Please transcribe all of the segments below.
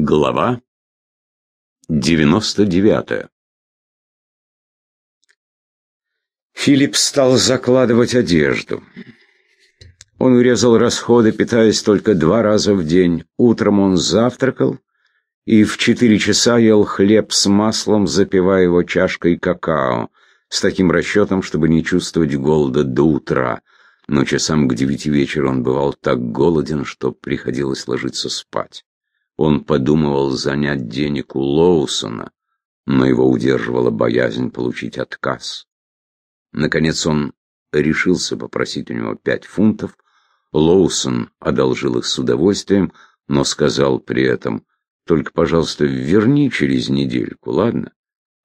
Глава 99 Филипп стал закладывать одежду. Он урезал расходы, питаясь только два раза в день. Утром он завтракал и в четыре часа ел хлеб с маслом, запивая его чашкой какао, с таким расчетом, чтобы не чувствовать голода до утра. Но часам к девяти вечера он бывал так голоден, что приходилось ложиться спать. Он подумывал занять денег у Лоусона, но его удерживала боязнь получить отказ. Наконец он решился попросить у него пять фунтов. Лоусон одолжил их с удовольствием, но сказал при этом, «Только, пожалуйста, верни через недельку, ладно?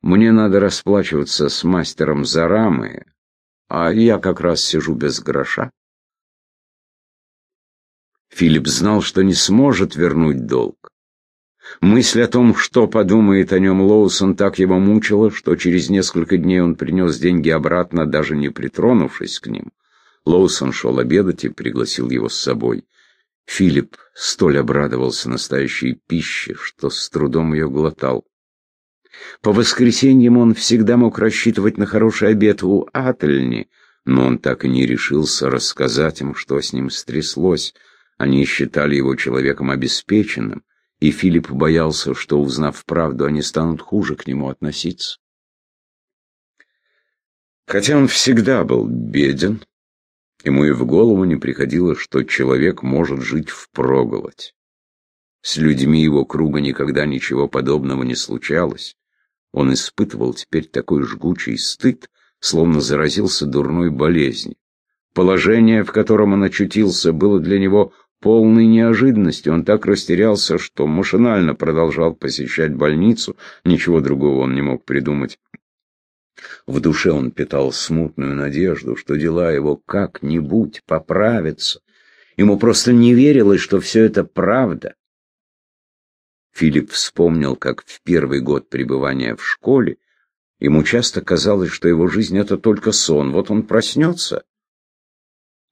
Мне надо расплачиваться с мастером за рамы, а я как раз сижу без гроша». Филипп знал, что не сможет вернуть долг. Мысль о том, что подумает о нем Лоусон, так его мучила, что через несколько дней он принес деньги обратно, даже не притронувшись к ним. Лоусон шел обедать и пригласил его с собой. Филипп столь обрадовался настоящей пище, что с трудом ее глотал. По воскресеньям он всегда мог рассчитывать на хороший обед у Ательни, но он так и не решился рассказать им, что с ним стряслось. Они считали его человеком обеспеченным, и Филипп боялся, что, узнав правду, они станут хуже к нему относиться. Хотя он всегда был беден, ему и в голову не приходило, что человек может жить впроголодь. С людьми его круга никогда ничего подобного не случалось. Он испытывал теперь такой жгучий стыд, словно заразился дурной болезнью. Положение, в котором он очутился, было для него полной неожиданности. Он так растерялся, что машинально продолжал посещать больницу, ничего другого он не мог придумать. В душе он питал смутную надежду, что дела его как-нибудь поправятся. Ему просто не верилось, что все это правда. Филипп вспомнил, как в первый год пребывания в школе ему часто казалось, что его жизнь — это только сон. Вот он проснется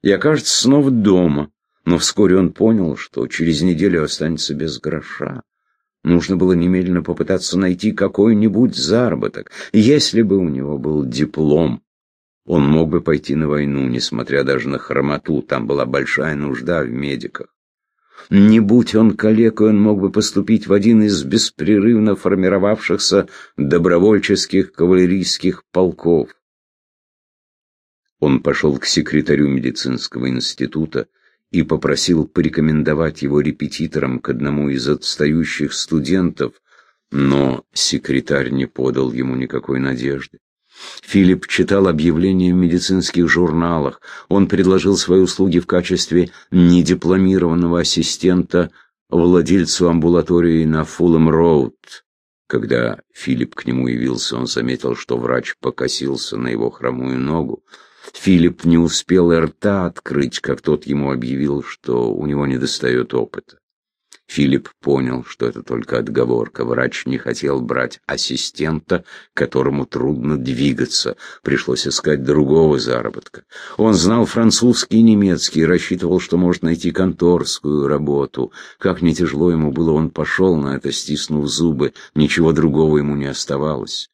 и окажется снова дома, но вскоре он понял, что через неделю останется без гроша. Нужно было немедленно попытаться найти какой-нибудь заработок. Если бы у него был диплом, он мог бы пойти на войну, несмотря даже на хромоту, там была большая нужда в медиках. Не будь он калекой, он мог бы поступить в один из беспрерывно формировавшихся добровольческих кавалерийских полков. Он пошел к секретарю медицинского института, и попросил порекомендовать его репетитором к одному из отстающих студентов, но секретарь не подал ему никакой надежды. Филипп читал объявления в медицинских журналах. Он предложил свои услуги в качестве недипломированного ассистента владельцу амбулатории на Фуллэм-Роуд. Когда Филипп к нему явился, он заметил, что врач покосился на его хромую ногу. Филипп не успел и рта открыть, как тот ему объявил, что у него недостает опыта. Филипп понял, что это только отговорка. Врач не хотел брать ассистента, которому трудно двигаться. Пришлось искать другого заработка. Он знал французский и немецкий, рассчитывал, что может найти конторскую работу. Как не тяжело ему было, он пошел на это, стиснув зубы. Ничего другого ему не оставалось.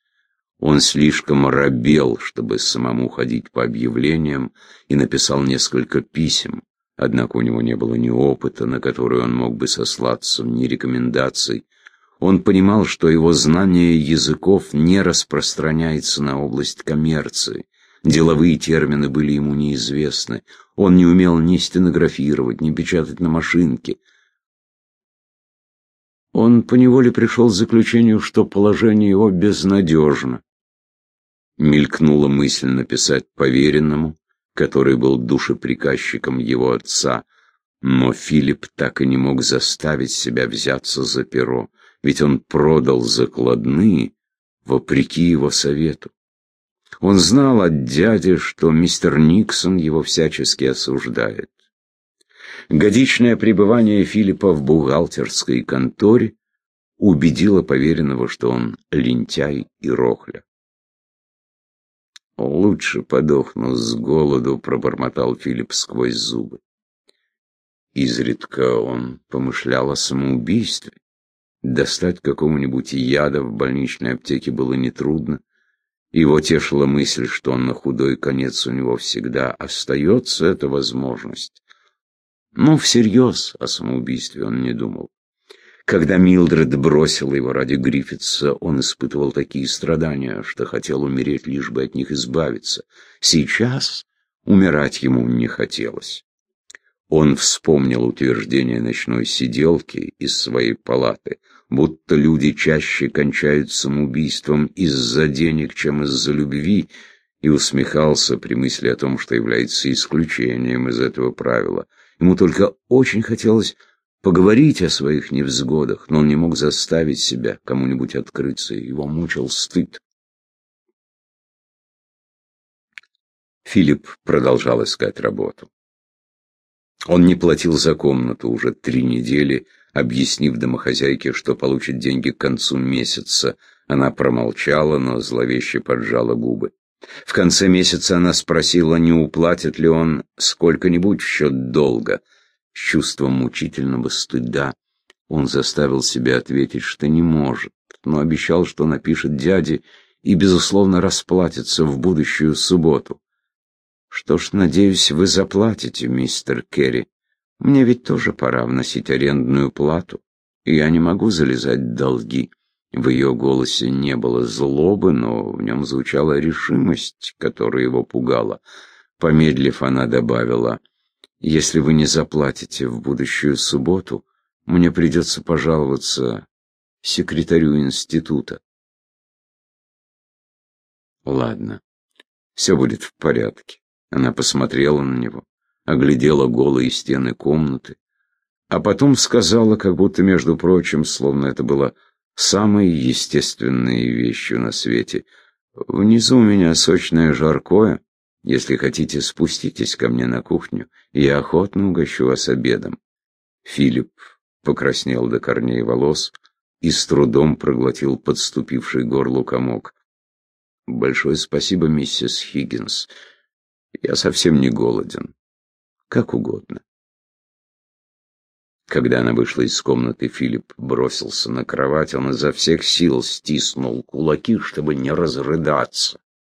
Он слишком робел, чтобы самому ходить по объявлениям, и написал несколько писем. Однако у него не было ни опыта, на который он мог бы сослаться, ни рекомендаций. Он понимал, что его знание языков не распространяется на область коммерции. Деловые термины были ему неизвестны. Он не умел ни стенографировать, ни печатать на машинке. Он поневоле пришел к заключению, что положение его безнадежно. Мелькнула мысль написать поверенному, который был душеприказчиком его отца, но Филипп так и не мог заставить себя взяться за перо, ведь он продал закладные вопреки его совету. Он знал от дяди, что мистер Никсон его всячески осуждает. Годичное пребывание Филиппа в бухгалтерской конторе убедило поверенного, что он лентяй и рохля. «Лучше подохну с голоду», — пробормотал Филипп сквозь зубы. Изредка он помышлял о самоубийстве. Достать какого-нибудь яда в больничной аптеке было нетрудно. Его тешила мысль, что он на худой конец у него всегда остается эта возможность. Но всерьез о самоубийстве он не думал. Когда Милдред бросила его ради Гриффитса, он испытывал такие страдания, что хотел умереть, лишь бы от них избавиться. Сейчас умирать ему не хотелось. Он вспомнил утверждение ночной сиделки из своей палаты, будто люди чаще кончают самоубийством из-за денег, чем из-за любви, и усмехался при мысли о том, что является исключением из этого правила. Ему только очень хотелось поговорить о своих невзгодах, но он не мог заставить себя кому-нибудь открыться, его мучил стыд. Филипп продолжал искать работу. Он не платил за комнату уже три недели, объяснив домохозяйке, что получит деньги к концу месяца. Она промолчала, но зловеще поджала губы. В конце месяца она спросила, не уплатит ли он сколько-нибудь в счет долга. С чувством мучительного стыда он заставил себя ответить, что не может, но обещал, что напишет дяде и, безусловно, расплатится в будущую субботу. Что ж, надеюсь, вы заплатите, мистер Керри. Мне ведь тоже пора вносить арендную плату, и я не могу залезать долги. В ее голосе не было злобы, но в нем звучала решимость, которая его пугала. Помедлив, она добавила, «Если вы не заплатите в будущую субботу, мне придется пожаловаться секретарю института». «Ладно, все будет в порядке». Она посмотрела на него, оглядела голые стены комнаты, а потом сказала, как будто, между прочим, словно это было самой естественной вещью на свете. «Внизу у меня сочное жаркое. Если хотите, спуститесь ко мне на кухню, и я охотно угощу вас обедом». Филипп покраснел до корней волос и с трудом проглотил подступивший горлу комок. «Большое спасибо, миссис Хиггинс. Я совсем не голоден. Как угодно. Когда она вышла из комнаты, Филипп бросился на кровать, он изо всех сил стиснул кулаки, чтобы не разрыдаться.